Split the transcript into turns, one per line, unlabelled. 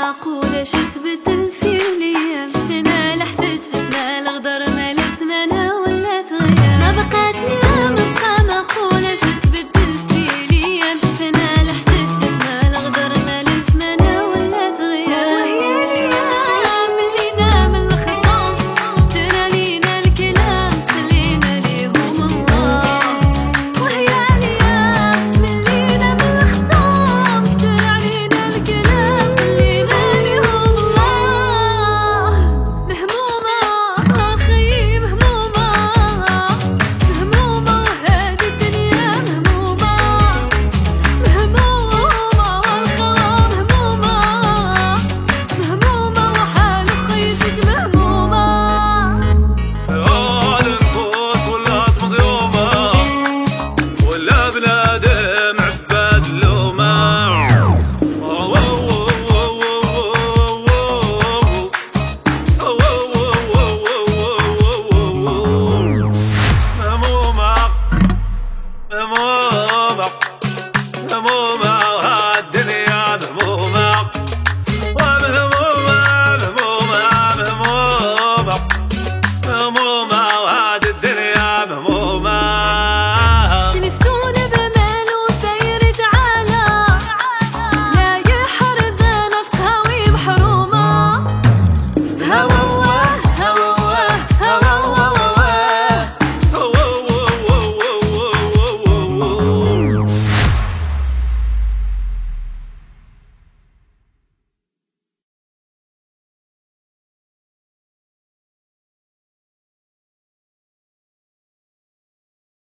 معقولة نقولش تبدل فيه
up.